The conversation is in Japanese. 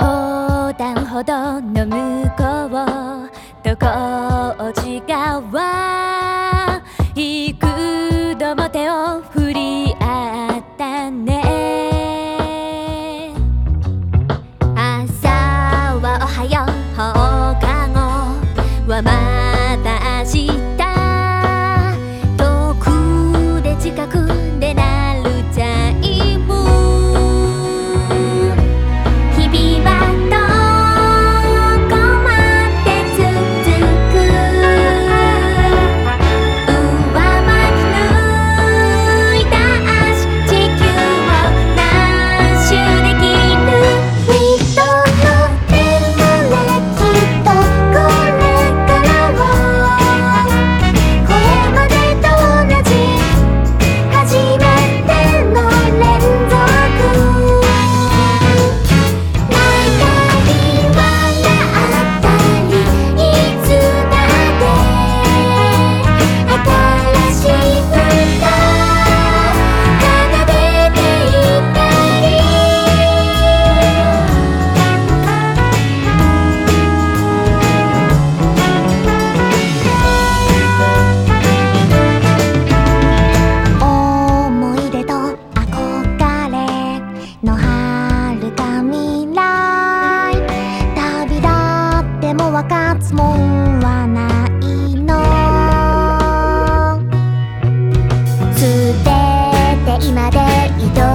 横断歩道の向こうと工事川幾度も手を振り合ったね朝はおはよう放課後はを分かつもんはないの。捨てて今でいと